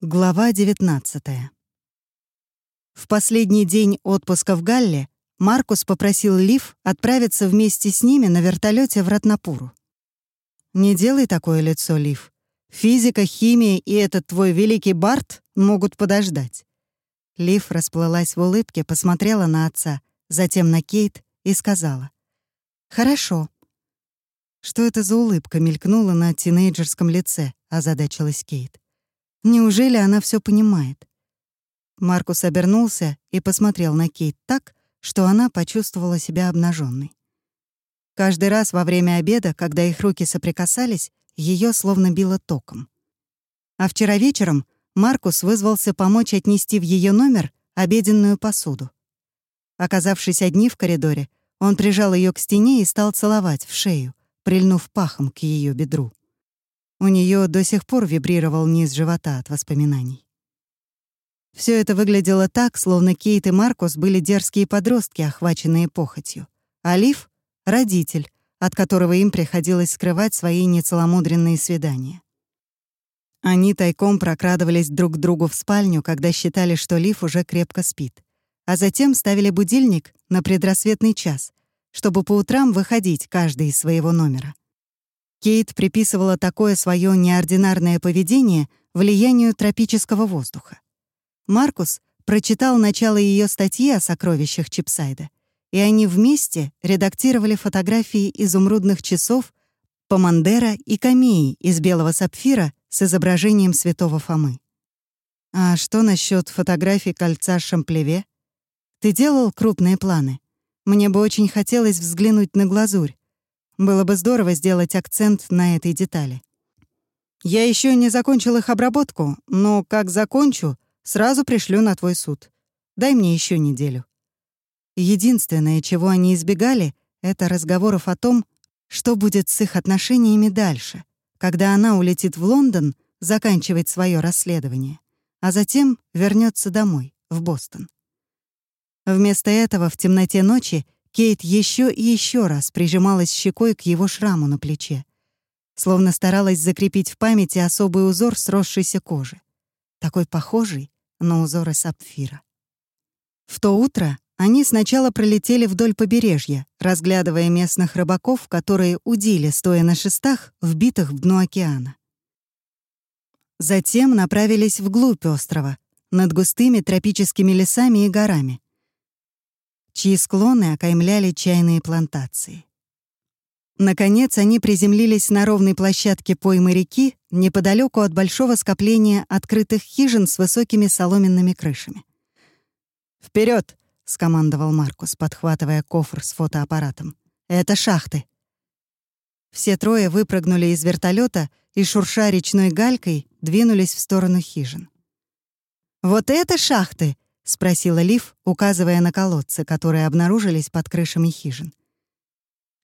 Глава 19 В последний день отпуска в Галле Маркус попросил Лив отправиться вместе с ними на вертолете в Ратнапуру. «Не делай такое лицо, Лив. Физика, химия и этот твой великий Барт могут подождать». Лив расплылась в улыбке, посмотрела на отца, затем на Кейт и сказала. «Хорошо». Что это за улыбка мелькнула на тинейджерском лице, озадачилась Кейт. Неужели она все понимает? Маркус обернулся и посмотрел на Кейт так, что она почувствовала себя обнаженной. Каждый раз во время обеда, когда их руки соприкасались, ее словно било током. А вчера вечером Маркус вызвался помочь отнести в ее номер обеденную посуду. Оказавшись одни в коридоре, он прижал ее к стене и стал целовать в шею, прильнув пахом к ее бедру. У нее до сих пор вибрировал низ живота от воспоминаний. Все это выглядело так, словно Кейт и Маркус были дерзкие подростки, охваченные похотью. А родитель, от которого им приходилось скрывать свои нецеломудренные свидания. Они тайком прокрадывались друг к другу в спальню, когда считали, что Лив уже крепко спит. А затем ставили будильник на предрассветный час, чтобы по утрам выходить каждый из своего номера. Кейт приписывала такое свое неординарное поведение влиянию тропического воздуха. Маркус прочитал начало ее статьи о сокровищах Чипсайда, и они вместе редактировали фотографии изумрудных часов Помандера и камеи из белого сапфира с изображением святого Фомы. А что насчет фотографий кольца Шамплеве? Ты делал крупные планы? Мне бы очень хотелось взглянуть на глазурь. Было бы здорово сделать акцент на этой детали. Я еще не закончил их обработку, но как закончу, сразу пришлю на твой суд. Дай мне еще неделю. Единственное, чего они избегали, это разговоров о том, что будет с их отношениями дальше, когда она улетит в Лондон заканчивать свое расследование, а затем вернется домой, в Бостон. Вместо этого в темноте ночи Кейт еще и еще раз прижималась щекой к его шраму на плече, словно старалась закрепить в памяти особый узор сросшейся кожи, такой похожий на узоры сапфира. В то утро они сначала пролетели вдоль побережья, разглядывая местных рыбаков, которые удили, стоя на шестах, вбитых в дно океана. Затем направились вглубь острова, над густыми тропическими лесами и горами, чьи склоны окаймляли чайные плантации. Наконец они приземлились на ровной площадке поймы реки неподалеку от большого скопления открытых хижин с высокими соломенными крышами. Вперед! скомандовал Маркус, подхватывая кофр с фотоаппаратом. «Это шахты». Все трое выпрыгнули из вертолета и, шурша речной галькой, двинулись в сторону хижин. «Вот это шахты!» — спросила Лив, указывая на колодцы, которые обнаружились под крышами хижин.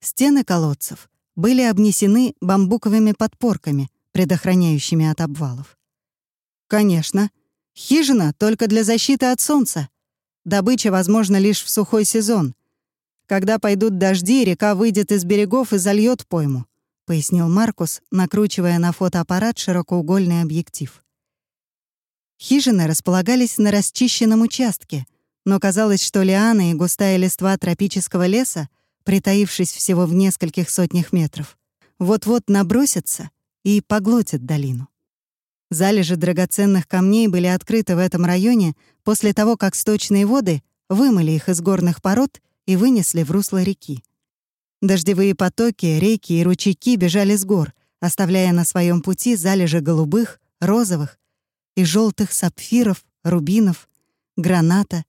Стены колодцев были обнесены бамбуковыми подпорками, предохраняющими от обвалов. «Конечно. Хижина только для защиты от солнца. Добыча возможна лишь в сухой сезон. Когда пойдут дожди, река выйдет из берегов и зальет пойму», — пояснил Маркус, накручивая на фотоаппарат широкоугольный объектив. Хижины располагались на расчищенном участке, но казалось, что лианы и густая листва тропического леса, притаившись всего в нескольких сотнях метров, вот-вот набросятся и поглотят долину. Залежи драгоценных камней были открыты в этом районе после того, как сточные воды вымыли их из горных пород и вынесли в русло реки. Дождевые потоки, реки и ручейки бежали с гор, оставляя на своем пути залежи голубых, розовых и желтых сапфиров, рубинов, граната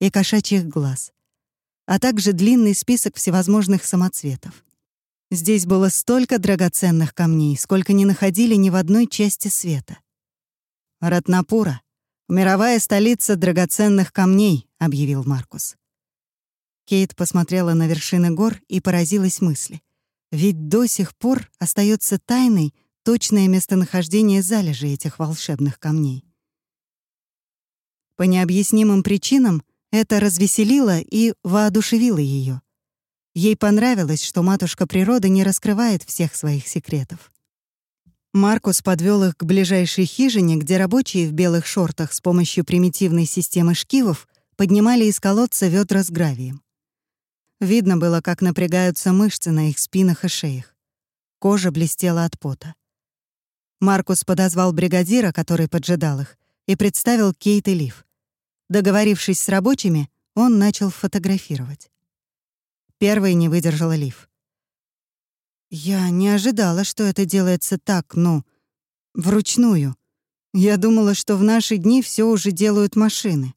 и кошачьих глаз, а также длинный список всевозможных самоцветов. Здесь было столько драгоценных камней, сколько не находили ни в одной части света. «Ратнапура — мировая столица драгоценных камней», — объявил Маркус. Кейт посмотрела на вершины гор и поразилась мысли. Ведь до сих пор остается тайной точное местонахождение залежи этих волшебных камней. По необъяснимым причинам это развеселило и воодушевило ее. Ей понравилось, что матушка природа не раскрывает всех своих секретов. Маркус подвел их к ближайшей хижине, где рабочие в белых шортах с помощью примитивной системы шкивов поднимали из колодца ведра с гравием. Видно было, как напрягаются мышцы на их спинах и шеях. Кожа блестела от пота. Маркус подозвал бригадира, который поджидал их, и представил Кейт и Лив. Договорившись с рабочими, он начал фотографировать. Первой не выдержала Лив. «Я не ожидала, что это делается так, ну, вручную. Я думала, что в наши дни все уже делают машины».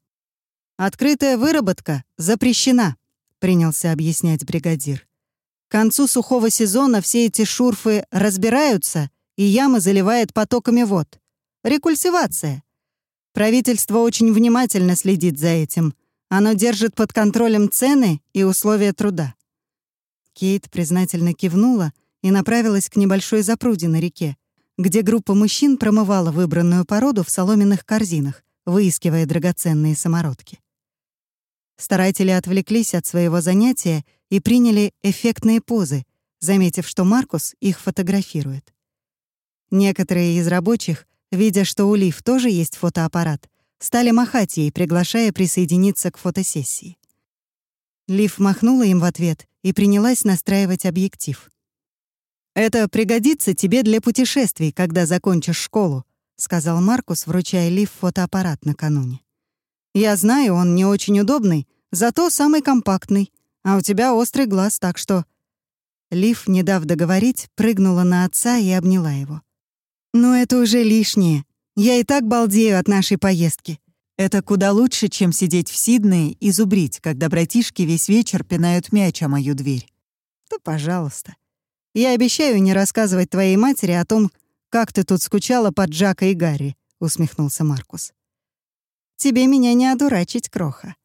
«Открытая выработка запрещена», — принялся объяснять бригадир. «К концу сухого сезона все эти шурфы разбираются, и ямы заливает потоками вод. Рекультивация. Правительство очень внимательно следит за этим. Оно держит под контролем цены и условия труда. Кейт признательно кивнула и направилась к небольшой запруде на реке, где группа мужчин промывала выбранную породу в соломенных корзинах, выискивая драгоценные самородки. Старатели отвлеклись от своего занятия и приняли эффектные позы, заметив, что Маркус их фотографирует. Некоторые из рабочих, видя, что у Лив тоже есть фотоаппарат, стали махать ей, приглашая присоединиться к фотосессии. Лив махнула им в ответ и принялась настраивать объектив. «Это пригодится тебе для путешествий, когда закончишь школу», — сказал Маркус, вручая Лив фотоаппарат накануне. «Я знаю, он не очень удобный, зато самый компактный, а у тебя острый глаз, так что...» Лив, не дав договорить, прыгнула на отца и обняла его. Но это уже лишнее. Я и так балдею от нашей поездки. Это куда лучше, чем сидеть в Сиднее и зубрить, когда братишки весь вечер пинают мяч о мою дверь. Да, пожалуйста. Я обещаю не рассказывать твоей матери о том, как ты тут скучала под Джака и Гарри, усмехнулся Маркус. Тебе меня не одурачить, кроха.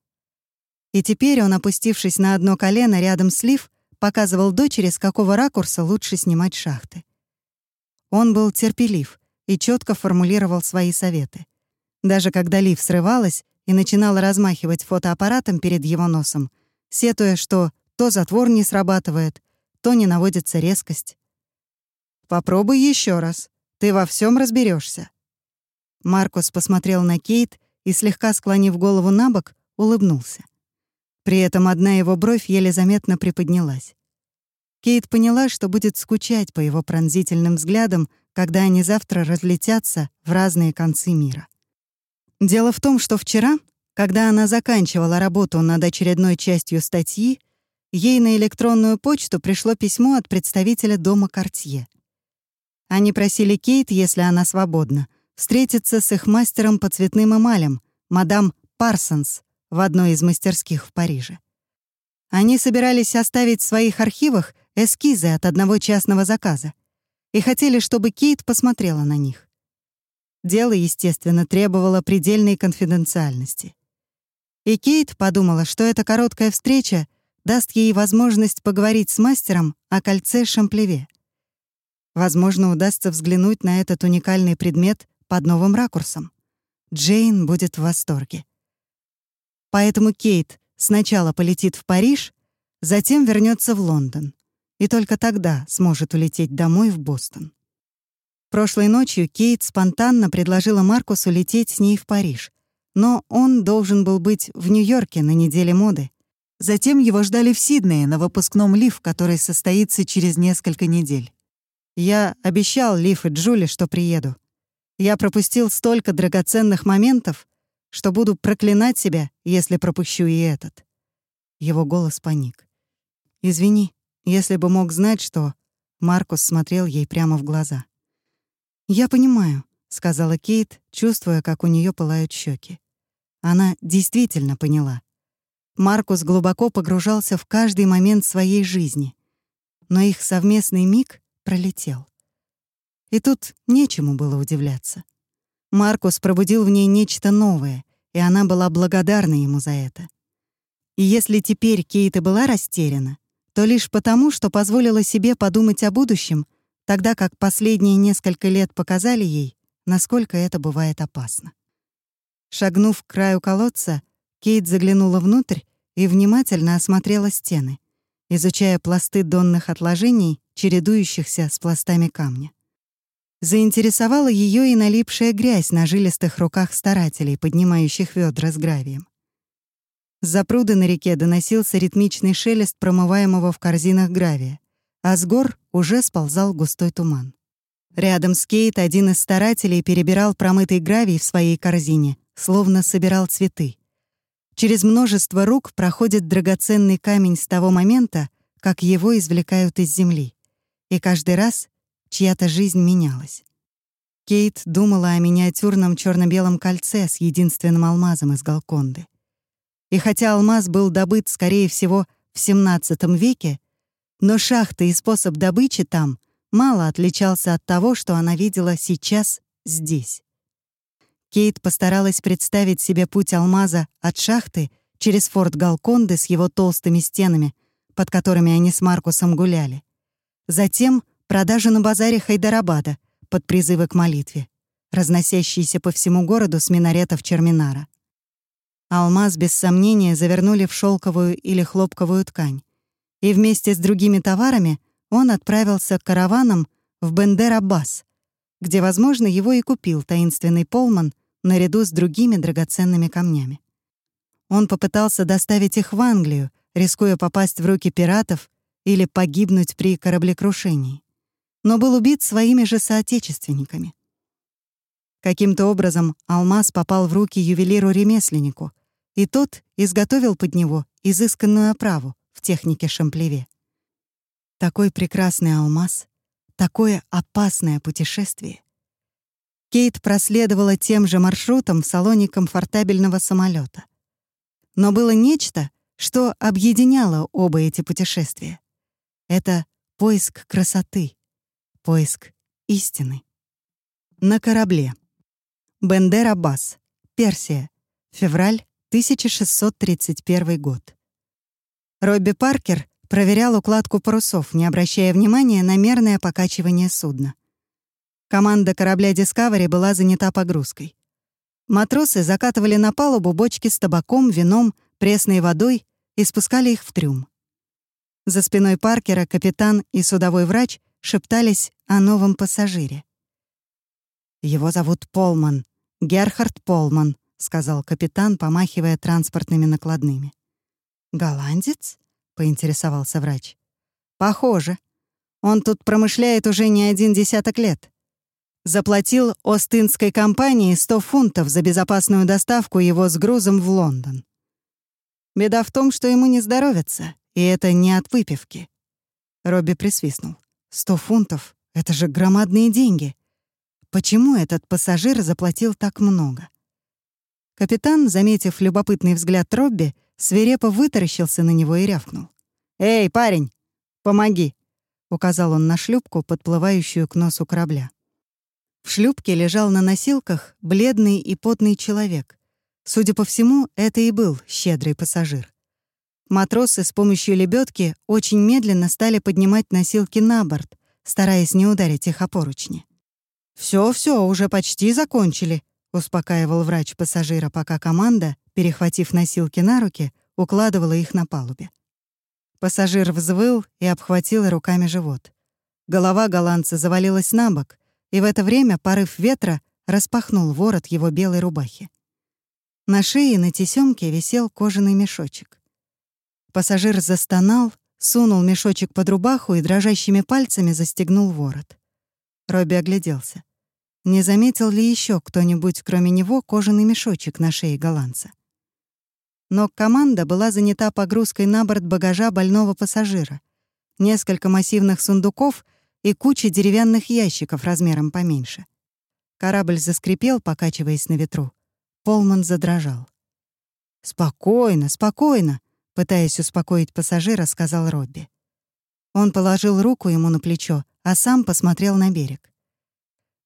И теперь он, опустившись на одно колено рядом с Лив, показывал дочери, с какого ракурса лучше снимать шахты. Он был терпелив и четко формулировал свои советы. Даже когда Лив срывалась и начинала размахивать фотоаппаратом перед его носом, сетуя, что то затвор не срабатывает, то не наводится резкость. «Попробуй еще раз. Ты во всем разберешься. Маркус посмотрел на Кейт и, слегка склонив голову на бок, улыбнулся. При этом одна его бровь еле заметно приподнялась. Кейт поняла, что будет скучать по его пронзительным взглядам, когда они завтра разлетятся в разные концы мира. Дело в том, что вчера, когда она заканчивала работу над очередной частью статьи, ей на электронную почту пришло письмо от представителя дома Кортье. Они просили Кейт, если она свободна, встретиться с их мастером по цветным эмалям, мадам Парсонс, в одной из мастерских в Париже. Они собирались оставить в своих архивах эскизы от одного частного заказа и хотели, чтобы Кейт посмотрела на них. Дело, естественно, требовало предельной конфиденциальности. И Кейт подумала, что эта короткая встреча даст ей возможность поговорить с мастером о кольце Шамплеве. Возможно, удастся взглянуть на этот уникальный предмет под новым ракурсом. Джейн будет в восторге. Поэтому Кейт сначала полетит в Париж, затем вернется в Лондон и только тогда сможет улететь домой в Бостон. Прошлой ночью Кейт спонтанно предложила Маркусу лететь с ней в Париж, но он должен был быть в Нью-Йорке на неделе моды. Затем его ждали в Сиднее на выпускном Лив, который состоится через несколько недель. Я обещал Лив и Джули, что приеду. Я пропустил столько драгоценных моментов, что буду проклинать себя, если пропущу и этот. Его голос паник. «Извини», если бы мог знать, что... Маркус смотрел ей прямо в глаза. «Я понимаю», — сказала Кейт, чувствуя, как у нее пылают щеки. Она действительно поняла. Маркус глубоко погружался в каждый момент своей жизни, но их совместный миг пролетел. И тут нечему было удивляться. Маркус пробудил в ней нечто новое, и она была благодарна ему за это. И если теперь Кейт и была растеряна, то лишь потому, что позволила себе подумать о будущем, тогда как последние несколько лет показали ей, насколько это бывает опасно. Шагнув к краю колодца, Кейт заглянула внутрь и внимательно осмотрела стены, изучая пласты донных отложений, чередующихся с пластами камня. Заинтересовала ее и налипшая грязь на жилистых руках старателей, поднимающих ведра с гравием. За пруда на реке доносился ритмичный шелест промываемого в корзинах гравия, а с гор уже сползал густой туман. Рядом с Кейт один из старателей перебирал промытый гравий в своей корзине, словно собирал цветы. Через множество рук проходит драгоценный камень с того момента, как его извлекают из земли. И каждый раз чья-то жизнь менялась. Кейт думала о миниатюрном черно белом кольце с единственным алмазом из Галконды. И хотя алмаз был добыт, скорее всего, в XVII веке, но шахта и способ добычи там мало отличался от того, что она видела сейчас здесь. Кейт постаралась представить себе путь алмаза от шахты через форт Галконды с его толстыми стенами, под которыми они с Маркусом гуляли. Затем продажа на базаре Хайдарабада под призывы к молитве, разносящиеся по всему городу с минаретов Черминара. Алмаз, без сомнения, завернули в шелковую или хлопковую ткань. И вместе с другими товарами он отправился к караванам в Бендер-Аббас, где, возможно, его и купил таинственный Полман наряду с другими драгоценными камнями. Он попытался доставить их в Англию, рискуя попасть в руки пиратов или погибнуть при кораблекрушении, но был убит своими же соотечественниками. Каким-то образом алмаз попал в руки ювелиру-ремесленнику, и тот изготовил под него изысканную оправу в технике шамплеве. Такой прекрасный алмаз, такое опасное путешествие. Кейт проследовала тем же маршрутом в салоне комфортабельного самолета. Но было нечто, что объединяло оба эти путешествия. Это поиск красоты, поиск истины. На корабле. Бендер Аббас, Персия, февраль 1631 год. Робби Паркер проверял укладку парусов, не обращая внимания на мерное покачивание судна. Команда корабля Discovery была занята погрузкой. Матросы закатывали на палубу бочки с табаком, вином, пресной водой и спускали их в трюм. За спиной Паркера капитан и судовой врач шептались о новом пассажире. «Его зовут Полман, Герхард Полман», — сказал капитан, помахивая транспортными накладными. «Голландец?» — поинтересовался врач. «Похоже. Он тут промышляет уже не один десяток лет. Заплатил Остинской компании 100 фунтов за безопасную доставку его с грузом в Лондон. Беда в том, что ему не здоровится, и это не от выпивки». Робби присвистнул. «Сто фунтов — это же громадные деньги. Почему этот пассажир заплатил так много?» Капитан, заметив любопытный взгляд Робби, свирепо вытаращился на него и рявкнул. «Эй, парень, помоги!» — указал он на шлюпку, подплывающую к носу корабля. В шлюпке лежал на носилках бледный и потный человек. Судя по всему, это и был щедрый пассажир. Матросы с помощью лебедки очень медленно стали поднимать носилки на борт, стараясь не ударить их о поручни. «Всё, всё, уже почти закончили», — успокаивал врач пассажира, пока команда, перехватив носилки на руки, укладывала их на палубе. Пассажир взвыл и обхватил руками живот. Голова голландца завалилась на бок, и в это время порыв ветра распахнул ворот его белой рубахи. На шее на тесёмке висел кожаный мешочек. Пассажир застонал, сунул мешочек под рубаху и дрожащими пальцами застегнул ворот. Робби огляделся. Не заметил ли еще кто-нибудь, кроме него, кожаный мешочек на шее голландца? Но команда была занята погрузкой на борт багажа больного пассажира, несколько массивных сундуков и куча деревянных ящиков размером поменьше. Корабль заскрипел, покачиваясь на ветру. Полман задрожал. «Спокойно, спокойно», — пытаясь успокоить пассажира, сказал Робби. Он положил руку ему на плечо, а сам посмотрел на берег.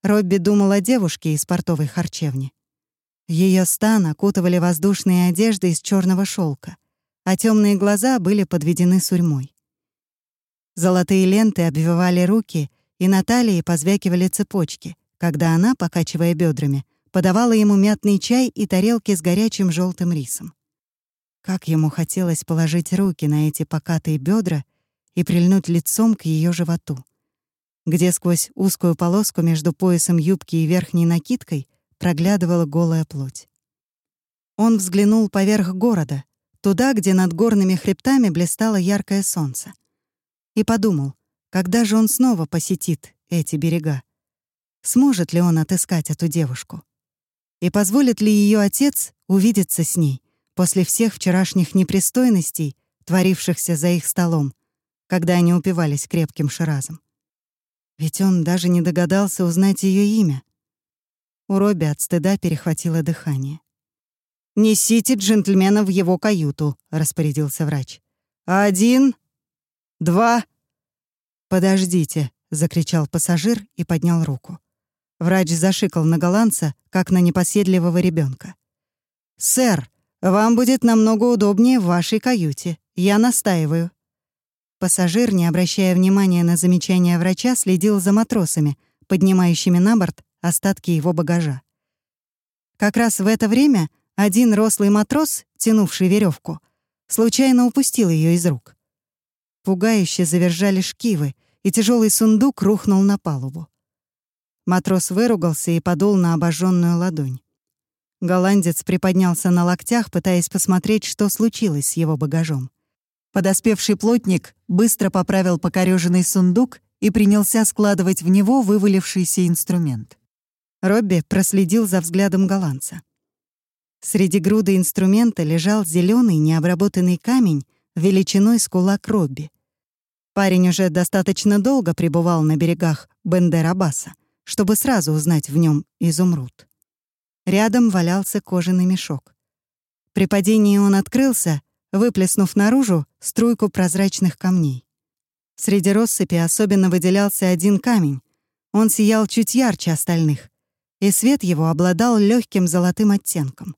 Робби думал о девушке из портовой харчевни. Ее стан окутывали воздушные одежды из черного шелка, а темные глаза были подведены сурьмой. Золотые ленты обвивали руки, и на талии позвякивали цепочки, когда она, покачивая бедрами, подавала ему мятный чай и тарелки с горячим желтым рисом. Как ему хотелось положить руки на эти покатые бедра и прильнуть лицом к ее животу. где сквозь узкую полоску между поясом юбки и верхней накидкой проглядывала голая плоть. Он взглянул поверх города, туда, где над горными хребтами блистало яркое солнце, и подумал, когда же он снова посетит эти берега. Сможет ли он отыскать эту девушку? И позволит ли ее отец увидеться с ней после всех вчерашних непристойностей, творившихся за их столом, когда они упивались крепким ширазом? Ведь он даже не догадался узнать ее имя. У Робби от стыда перехватило дыхание. «Несите джентльмена в его каюту», — распорядился врач. «Один, два...» «Подождите», — закричал пассажир и поднял руку. Врач зашикал на голландца, как на непоседливого ребенка. «Сэр, вам будет намного удобнее в вашей каюте. Я настаиваю». Пассажир, не обращая внимания на замечания врача, следил за матросами, поднимающими на борт остатки его багажа. Как раз в это время один рослый матрос, тянувший веревку, случайно упустил ее из рук. Пугающе завержали шкивы, и тяжелый сундук рухнул на палубу. Матрос выругался и подул на обожженную ладонь. Голландец приподнялся на локтях, пытаясь посмотреть, что случилось с его багажом. Подоспевший плотник быстро поправил покорёженный сундук и принялся складывать в него вывалившийся инструмент. Робби проследил за взглядом голландца. Среди груды инструмента лежал зеленый необработанный камень величиной с кулак Робби. Парень уже достаточно долго пребывал на берегах Бендер-Аббаса, чтобы сразу узнать в нем изумруд. Рядом валялся кожаный мешок. При падении он открылся, выплеснув наружу струйку прозрачных камней. Среди россыпи особенно выделялся один камень. Он сиял чуть ярче остальных, и свет его обладал легким золотым оттенком.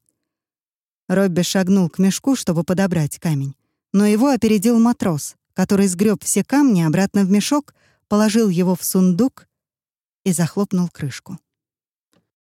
Робби шагнул к мешку, чтобы подобрать камень, но его опередил матрос, который сгреб все камни обратно в мешок, положил его в сундук и захлопнул крышку.